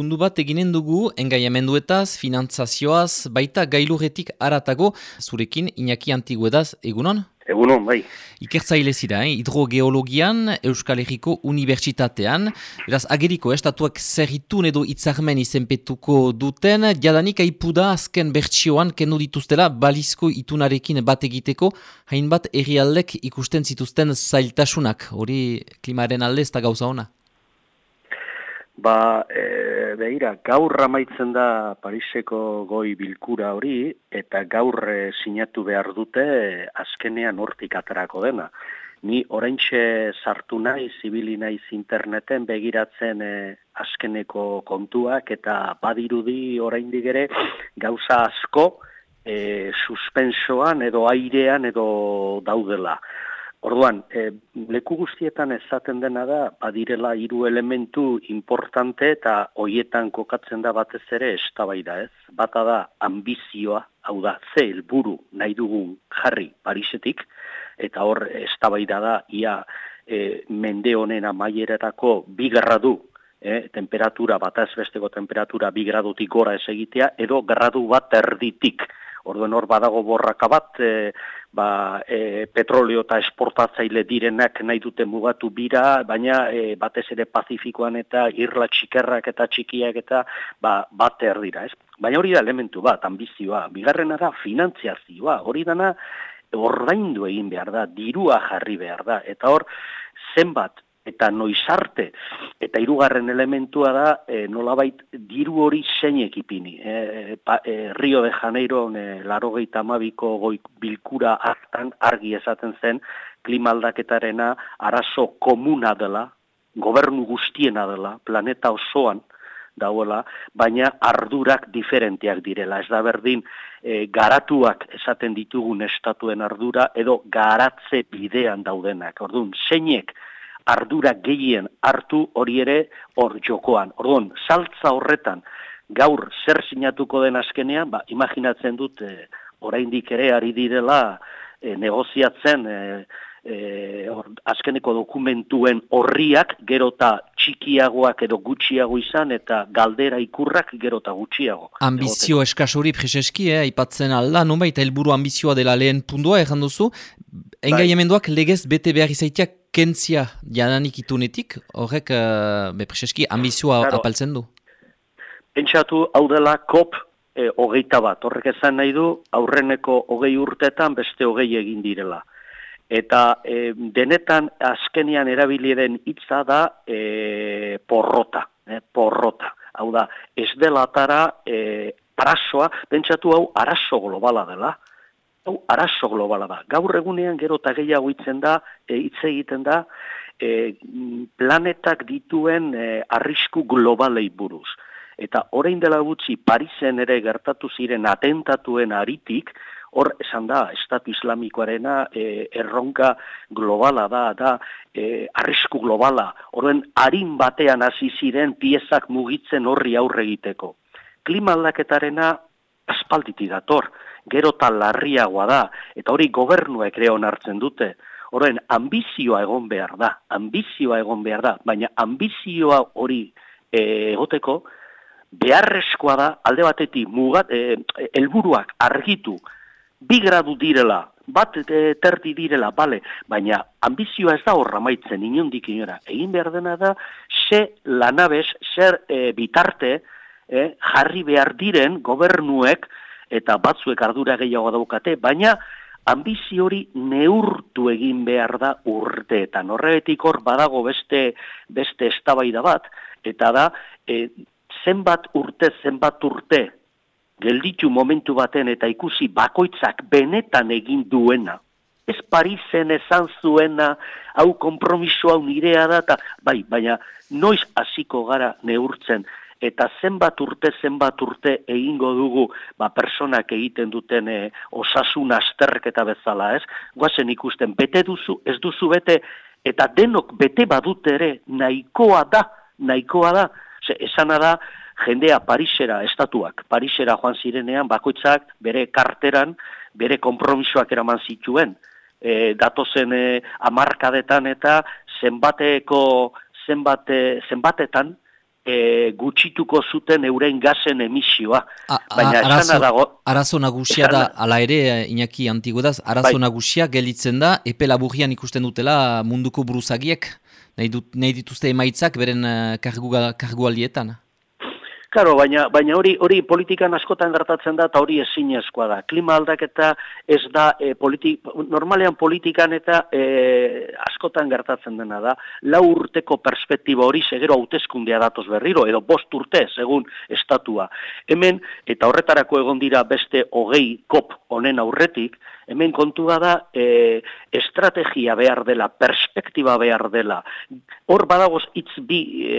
pundu bat eginen dugu engaiamenduetaz, finantzazioaz, baita gailuretik aratago, zurekin Iñaki Antiguedaz, egunon? Egunon, bai. Ikertzaile zira, eh? hidrogeologian, Euskal Herriko Unibertsitatean. Beraz, ageriko, estatuak zerritun edo itzarmen izenpetuko duten, jadanik aipuda azken bertsioan kendu dituztela balizko itunarekin bat egiteko, hainbat errialdek ikusten zituzten zailtasunak, hori klimaren alde ez da gauza ona? Ba, e, behira, gaur ramaitzen da Pariseko goi bilkura hori, eta gaur e, sinatu behar dute azkenean hortik aterako dena. Ni oraintxe sartu nahi, zibili naiz interneten begiratzen e, azkeneko kontuak, eta badirudi oraindik ere gauza asko e, suspensoan edo airean edo daudela. Orduan, e, leku guztietan esaten dena da, badirela hiru elementu importante eta hoietan kokatzen da batez ere estabaida ez. Bata da ambizioa, hau da, ze helburu nahi dugun jarri Parisetik, eta hor estabaida da, ia e, mende honen amaierarako bi gradu, e, temperatura, bataz besteko temperatura bi gradutik gora ez egitea, edo gradu bat erditik, Orduan hor badago borraka bat, e, ba, e, petrolio eta esportatzaile direnak nahi dute mugatu bira, baina e, batez ere pazifikoan eta irla txikerrak eta txikiak eta ba, bat erdira. Ez? Baina hori da elementu bat, ambizioa. Bigarrena da finantziazioa. Hori dana ordaindu egin behar da, dirua jarri behar da. Eta hor, zenbat eta noizarte eta hirugarren elementua da e, nolabait diru hori zeinek ipini e, e, Rio de Janeiro e, larogeita amabiko goi bilkura hartan argi esaten zen klimaldaketarena arazo komuna dela gobernu guztiena dela planeta osoan dauela, baina ardurak diferenteak direla. Ez da berdin, e, garatuak esaten ditugun estatuen ardura, edo garatze bidean daudenak. Orduan, zeinek ardura gehien hartu hori ere hor jokoan. Orduan, saltza horretan gaur zer sinatuko den azkenean, ba, imaginatzen dut e, oraindik ere ari direla e, negoziatzen e, e, azkeneko dokumentuen horriak gerota txikiagoak edo gutxiago izan eta galdera ikurrak gerota gutxiago. Ambizio eskasuri prezeski, eh, aipatzen alda, nonbait helburu ambizioa dela lehen pundua, erran duzu, engaiamenduak legez bete behar izaiteak kentzia jadanik itunetik, horrek uh, bepreseski ambizioa claro. apaltzen du? Pentsatu hau dela kop e, hogeita bat, horrek esan nahi du aurreneko hogei urtetan beste hogei egin direla. Eta e, denetan azkenian erabiliren hitza da e, porrota, e, porrota. Hau da, ez dela atara e, arazoa, pentsatu hau arazo globala dela hau arazo globala da. Gaur egunean gero eta gehiago itzen da, e, hitz egiten da, e, planetak dituen e, arrisku globalei buruz. Eta orain dela gutxi Parisen ere gertatu ziren atentatuen aritik, hor esan da, Estatu Islamikoarena e, erronka globala da, da e, arrisku globala. Horren harin batean hasi ziren piezak mugitzen horri aurre egiteko. Klima aldaketarena aspalditi dator gero eta larriagoa da, eta hori gobernuek ere onartzen dute. Horren, ambizioa egon behar da, ambizioa egon behar da, baina ambizioa hori e, egoteko, beharrezkoa da, alde batetik, mugat, e, elburuak argitu, bi gradu direla, bat e, terdi direla, bale, baina ambizioa ez da horra maitzen, inondik inora. Egin behar dena da, ze lanabez, zer e, bitarte, e, jarri behar diren gobernuek, eta batzuek ardura gehiago daukate, baina ambizio hori neurtu egin behar da urteetan. Horretik hor badago beste beste eztabaida bat eta da e, zenbat urte zenbat urte gelditu momentu baten eta ikusi bakoitzak benetan egin duena. Ez Parisen esan zuena, hau kompromiso hau nirea da, ta, bai, baina noiz hasiko gara neurtzen eta zenbat urte zenbat urte egingo dugu ba personak egiten duten e, osasun asterketa bezala, ez? Goazen ikusten bete duzu, ez duzu bete eta denok bete badute ere nahikoa da, nahikoa da. Ze esana da jendea Parisera estatuak, Parisera joan zirenean bakoitzak bere karteran bere konpromisoak eraman zituen. E, datozen e, amarkadetan eta zenbateko zenbate, zenbatetan e, gutxituko zuten euren gazen emisioa. Baina arazo, dago... Arazo nagusia da, ala ere, inaki antigodaz, arazo bai. nagusia gelitzen da, epe laburrian ikusten dutela munduko buruzagiek, nahi, dut, nahi dituzte emaitzak beren uh, kargu aldietan. Claro, baina baina hori hori politikan askotan gertatzen da eta hori ezinezkoa da. Klima aldaketa ez da e, normalean politikan eta e, askotan gertatzen dena da. Lau urteko perspektiba hori segero hauteskundea datoz berriro edo bost urte segun estatua. Hemen eta horretarako egon dira beste hogei kop honen aurretik, hemen kontua da e, estrategia behar dela, perspektiba behar dela. Hor badagoz hitz bi e,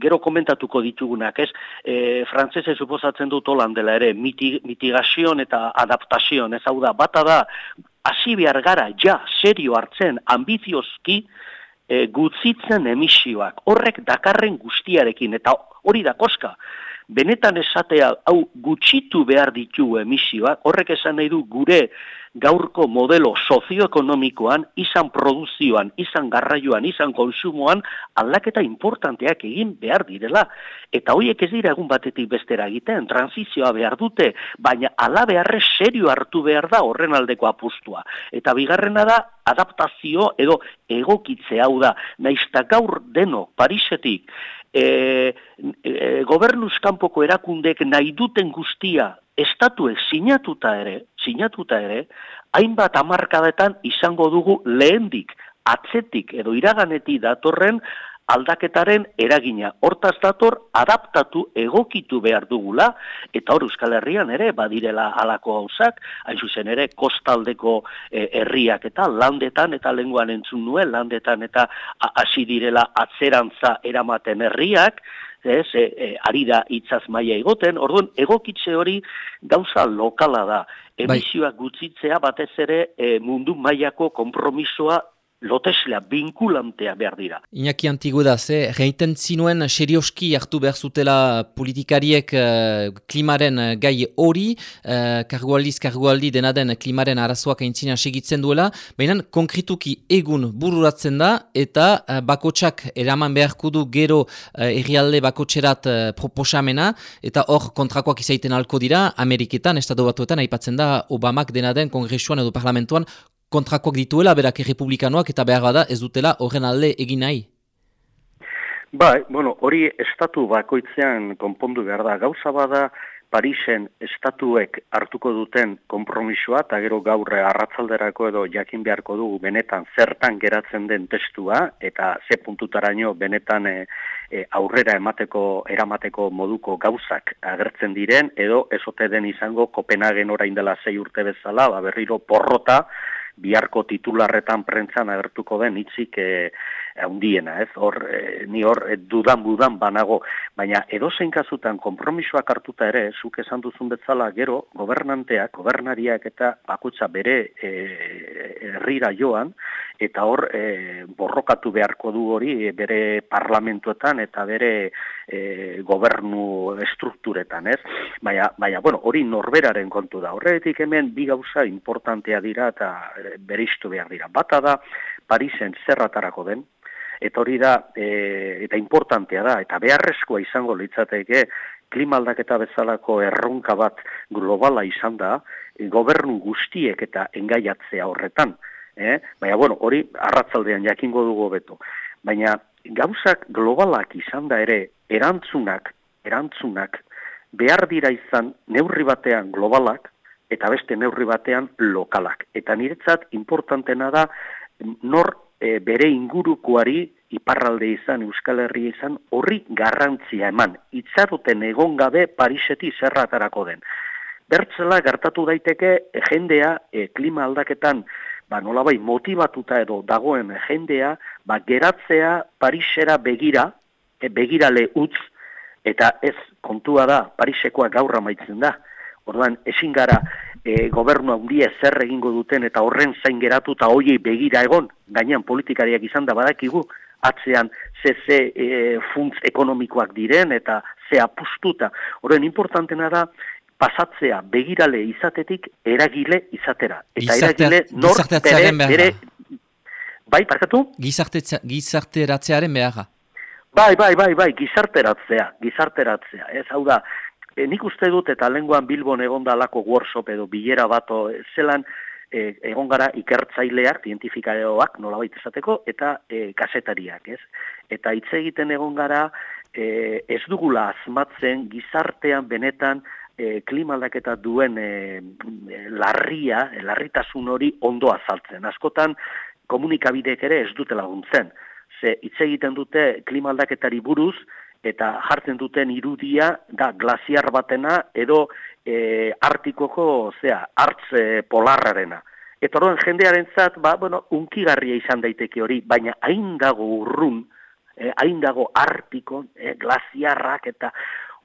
gero komentatuko ditugunak, ez? E, frantzese suposatzen dut holan dela ere, mitigazion eta adaptazion, ez hau da, bata da, hasi behar gara, ja, serio hartzen, ambiziozki, e, gutzitzen emisioak, horrek dakarren guztiarekin, eta hori da koska, benetan esatea hau gutxitu behar ditu emisioak, horrek esan nahi du gure gaurko modelo sozioekonomikoan, izan produzioan, izan garraioan, izan konsumoan, aldaketa importanteak egin behar direla. Eta hoiek ez dira egun batetik bestera egiten, transizioa behar dute, baina ala beharre serio hartu behar da horren aldeko apustua. Eta bigarrena da, adaptazio edo egokitze hau da, naizta gaur deno, Parisetik, e, e, gobernuz kanpoko erakundek nahi duten guztia estatuek sinatuta ere, sinatuta ere, hainbat amarkadetan izango dugu lehendik, atzetik edo iraganeti datorren aldaketaren eragina. Hortaz dator, adaptatu, egokitu behar dugula, eta hor Euskal Herrian ere, badirela alako hausak, hain zuzen ere, kostaldeko e, herriak eta landetan, eta lenguan entzun nuen, landetan eta hasi direla atzerantza eramaten herriak, ez, e, e, ari da itzaz maia egoten, orduan egokitze hori gauza lokala da. Bai. Emisioak gutzitzea batez ere e, mundu mailako kompromisoa loteslea, binkulantea behar dira. Iñaki antigo da, ze, reiten zinuen serioski hartu behar zutela politikariek uh, klimaren uh, gai hori, uh, kargualdiz, kargualdi dena den klimaren arazoak aintzina segitzen duela, baina konkrituki egun bururatzen da, eta uh, bakotsak eraman beharko du gero uh, errialde bakotserat uh, proposamena, eta hor kontrakoak izaiten alko dira, Ameriketan, Estado Batuetan, aipatzen da Obamak dena den kongresuan edo parlamentuan kontrakoak dituela, berak errepublikanoak eta behar bada ez dutela horren alde egin nahi? Bai, bueno, hori estatu bakoitzean konpondu behar da. Gauza bada Parisen estatuek hartuko duten konpromisoa, eta gero gaur arratzalderako edo jakin beharko dugu benetan zertan geratzen den testua, eta ze puntutaraino benetan e, e, aurrera emateko, eramateko moduko gauzak agertzen diren, edo ezote den izango Kopenhagen orain dela zei urte bezala, ba, berriro porrota, biharko titularretan prentzan agertuko den hitzik e, handiena, ez? Hor e, ni hor e, dudan budan banago, baina edozein kasutan konpromisoak hartuta ere, zuk esan duzun bezala gero gobernanteak, gobernariak eta bakutza bere e, herrira joan eta hor e, borrokatu beharko du hori e, bere parlamentuetan eta bere e, gobernu estrukturetan, ez? Baina, baina, bueno, hori norberaren kontu da. Horretik hemen bi gauza importantea dira eta beriztu behar dira. Bata da, Parisen zerratarako den, eta hori da, e, eta importantea da, eta beharrezkoa izango litzateke, klimaldaketa bezalako erronka bat globala izan da, gobernu guztiek eta engaiatzea horretan eh? baina bueno, hori arratzaldean jakingo dugu beto. Baina gauzak globalak izan da ere erantzunak, erantzunak behar dira izan neurri batean globalak eta beste neurri batean lokalak. Eta niretzat importantena da nor e, bere ingurukoari iparralde izan, Euskal Herria izan, horri garrantzia eman. Itzaruten egon gabe Pariseti zerratarako den. Bertzela gertatu daiteke jendea e, klima aldaketan ba, nolabai motivatuta edo dagoen jendea, ba, geratzea Parisera begira, e, begirale utz, eta ez kontua da, Parisekoa gaurra maitzen da. Orduan, ezin gara e, gobernu handia zer egingo duten eta horren zain geratu eta hoiei begira egon, gainean politikariak izan da badakigu, atzean ze ze e, funtz ekonomikoak diren eta ze apustuta. Horren importantena da, pasatzea begirale izatetik eragile izatera. Eta eragile nor bere, bere... Bai, parkatu? Gizarteratzearen beharra. Bai, bai, bai, bai, gizarteratzea, gizarteratzea. Ez hau da, e, nik uste dut eta lenguan Bilbon egon dalako workshop edo bilera bato zelan e, egon gara ikertzaileak, identifikareoak, nola baita esateko, eta e, kasetariak, ez? Eta hitz egiten egon gara, e, ez dugula asmatzen gizartean benetan e, klimaldaketa duen e, larria, larritasun hori ondo azaltzen. Askotan komunikabidek ere ez dute laguntzen. Ze hitz egiten dute klimaldaketari buruz eta jartzen duten irudia da glaziar batena edo e, artikoko, zea, hartz e, polarrarena. Eta horren jendearen zat, ba, bueno, unkigarria izan daiteke hori, baina hain dago urrun, eh, hain dago artikon, eh, glaziarrak eta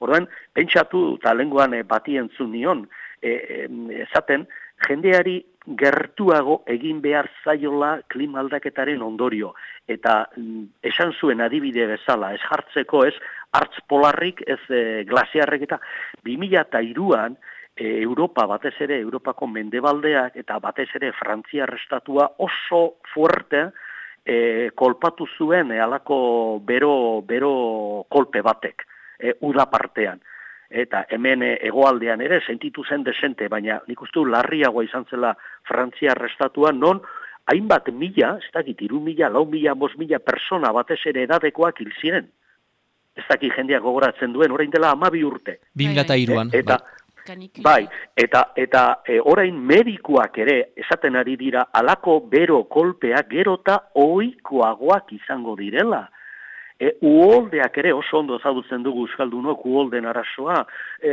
Orduan, pentsatu eta lenguan e, bati entzun nion, e, esaten, jendeari gertuago egin behar zaiola klimaldaketaren ondorio. Eta mm, esan zuen adibide bezala, ez jartzeko ez, hartz polarrik ez e, glasiarrek eta 2002an, e, Europa batez ere, Europako mendebaldeak eta batez ere Frantzia restatua oso fuerte e, kolpatu zuen e, alako bero, bero kolpe batek e, uda partean. Eta hemen e, egoaldean ere sentitu zen desente, baina nik uste larriagoa izan zela Frantzia restatua, non hainbat mila, ez dakit, iru mila, lau mila, bos mila persona batez ere edadekoak hil ziren. Ez dakit jendeak gogoratzen duen, orain dela amabi urte. Bingata iruan. Eta, bai, eta, eta e, orain medikuak ere, esaten ari dira, alako bero kolpeak gerota oikoagoak izango direla. E, uoldeak ere oso ondo ezagutzen dugu euskaldunok uolden arazoa, e,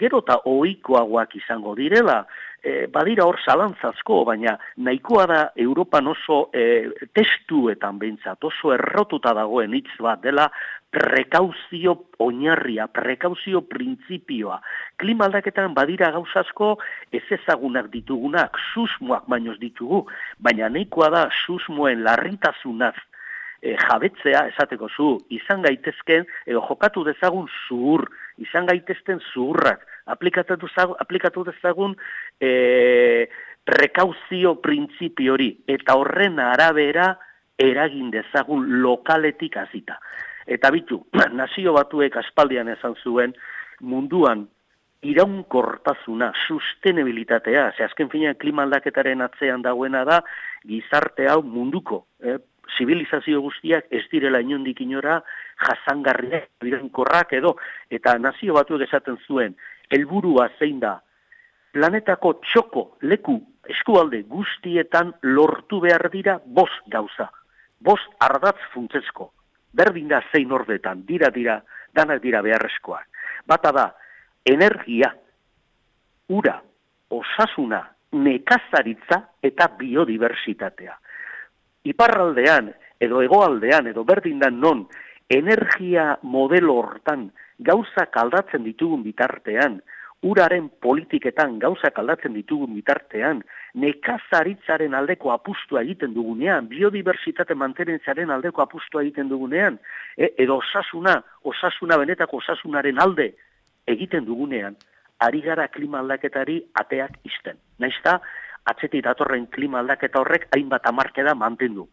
gero eta ohikoagoak izango direla, e, badira hor zalantzazko, baina nahikoa da Europan oso e, testuetan behintzat, oso errotuta dagoen hitz bat dela prekauzio oinarria, prekauzio printzipioa. Klima aldaketan badira gauzasko ez ezagunak ditugunak, susmoak bainoz ditugu, baina nahikoa da susmoen larritasunaz e, jabetzea esateko zu, izan gaitezken, edo jokatu dezagun zuhur, izan gaitezten zuhurrak, aplikatu dezagun, aplikatu dezagun e, prekauzio printzipi hori, eta horren arabera eragin dezagun lokaletik azita. Eta bitu, nazio batuek aspaldian esan zuen, munduan iraunkortasuna, sustenibilitatea, ze azken finean klima aldaketaren atzean dagoena da, gizarte hau munduko, eh, zibilizazio guztiak ez direla inondik inora jasangarriak, birenkorrak edo, eta nazio batuek esaten zuen, helburua zein da, planetako txoko leku eskualde guztietan lortu behar dira bost gauza, bost ardatz funtzezko, berdin da zein ordetan, dira dira, danak dira beharrezkoak. Bata da, energia, ura, osasuna, nekazaritza eta biodiversitatea iparraldean edo hegoaldean edo berdindan non energia modelo hortan gauzak aldatzen ditugun bitartean, uraren politiketan gauzak aldatzen ditugun bitartean, nekazaritzaren aldeko apustua egiten dugunean, biodiversitate mantenentzaren aldeko apustua egiten dugunean, e, edo osasuna, osasuna benetako osasunaren alde egiten dugunean, ari gara klima aldaketari ateak izten. Naizta, atzetik datorren klima aldaketa horrek hainbat amarkeda mantendu.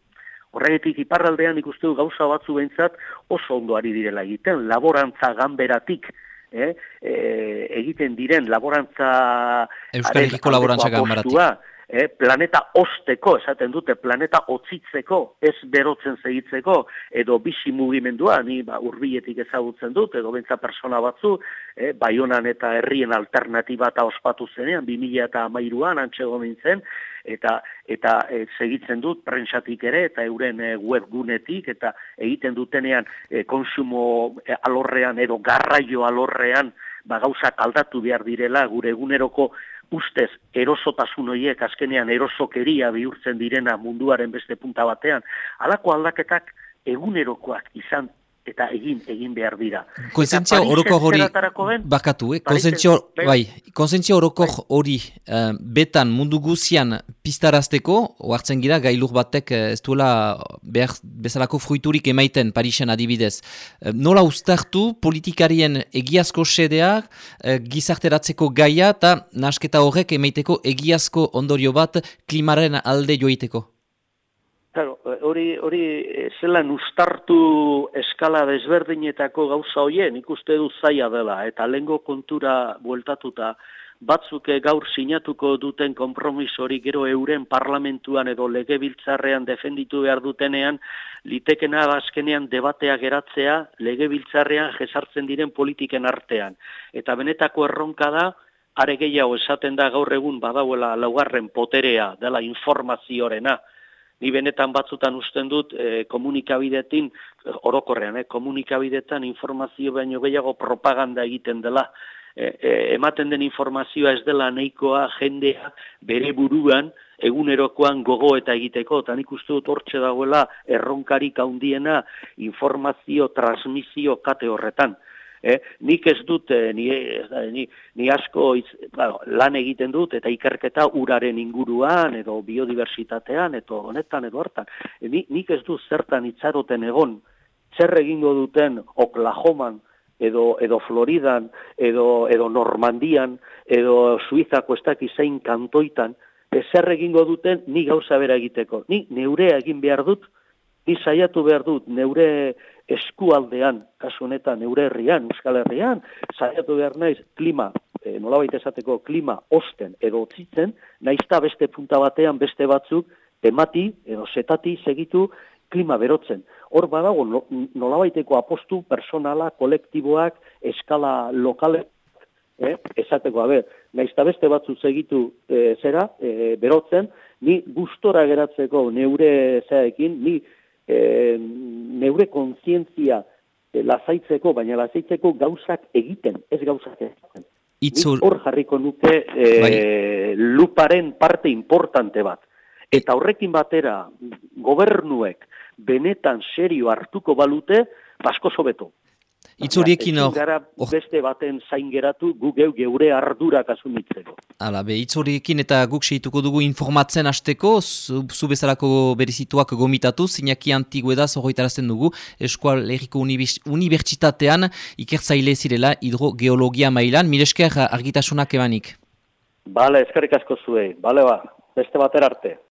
Horregetik iparraldean ikustu gauza batzu behintzat oso ondo ari direla egiten, laborantza ganberatik eh, e, egiten diren laborantza... Euskal Herriko laborantza ganberatik eh, planeta osteko, esaten dute, planeta otzitzeko, ez berotzen segitzeko, edo bisi mugimendua, ni ba, urbietik ezagutzen dut, edo bentsa persona batzu, eh, baionan eta herrien alternatiba eta ospatu zenean, 2000 eta amairuan, antxego mintzen, eta eta e, segitzen dut prentsatik ere eta euren e, webgunetik eta egiten dutenean e, konsumo e, alorrean edo garraio alorrean ba gauzak aldatu behar direla gure eguneroko ustez erosotasun horiek azkenean erosokeria bihurtzen direna munduaren beste punta batean, halako aldaketak egunerokoak izan eta egin egin behar dira. Konsentzia oroko hori bakatu, eh? konsentzia bai, konsentzia oroko hori uh, betan mundu guzian pistarazteko, oartzen gira gailur batek uh, ez duela behar bezalako fruiturik emaiten Parisen adibidez. Uh, nola ustartu politikarien egiazko sedeak uh, gizarteratzeko gaia eta nasketa horrek emaiteko egiazko ondorio bat klimaren alde joiteko? Claro, hori hori eh, zelan ustartu eskala desberdinetako gauza hoien ikuste du zaila dela eta lengo kontura bueltatuta batzuk eh, gaur sinatuko duten konpromiso hori gero euren parlamentuan edo legebiltzarrean defenditu behar dutenean litekena azkenean debatea geratzea legebiltzarrean jesartzen diren politiken artean. Eta benetako erronka da are gehiago esaten da gaur egun badauela laugarren poterea dela informaziorena ni benetan batzutan usten dut e, komunikabidetin orokorrean eh, komunikabidetan informazio baino gehiago propaganda egiten dela E, e, ematen den informazioa ez dela nahikoa jendea bere buruan egunerokoan gogo eta egiteko, eta nik uste dut hortxe dagoela erronkarik handiena informazio transmisio kate horretan. Eh, nik ez dut, eh, ni, ni, ni asko iz, lan egiten dut, eta ikerketa uraren inguruan, edo biodiversitatean, edo honetan, edo hartan. E, nik ez dut zertan itzaroten egon, zer egingo duten Oklahoman, edo, edo Floridan, edo, edo Normandian, edo Suizako ez zein kantoitan, ezer egingo duten ni gauza bera egiteko. Ni neurea egin behar dut, ni saiatu behar dut neure eskualdean, kasu honetan neure herrian, Euskal Herrian, saiatu behar naiz klima, e, nolabait esateko klima osten edo otzitzen, naizta beste punta batean beste batzuk temati edo setati segitu klima berotzen. Hor badago nolabaiteko apostu personala, kolektiboak, eskala lokale, eh? esateko, a ber, naizta beste batzu segitu e, zera, e, berotzen, ni gustora geratzeko neure zeaekin, ni e, neure kontzientzia e, lazaitzeko, baina lazaitzeko gauzak egiten, ez gauzak egiten. Itzul... Hor jarriko nuke e, bai. luparen parte importante bat. Eta horrekin batera gobernuek benetan serio hartuko balute, basko sobeto. Itzuriekin hor... gara beste baten zain geratu gu geu geure ardurak asumitzeko. Hala, be, itzuriekin eta guk seituko dugu informatzen hasteko, zu, zu bezalako berizituak gomitatu, zinaki antigu edaz horretarazten dugu, eskual erriko unibertsitatean ikertzaile zirela hidrogeologia mailan, miresker argitasunak ebanik. Bale, eskerrik asko zuei, bale ba, beste bater arte.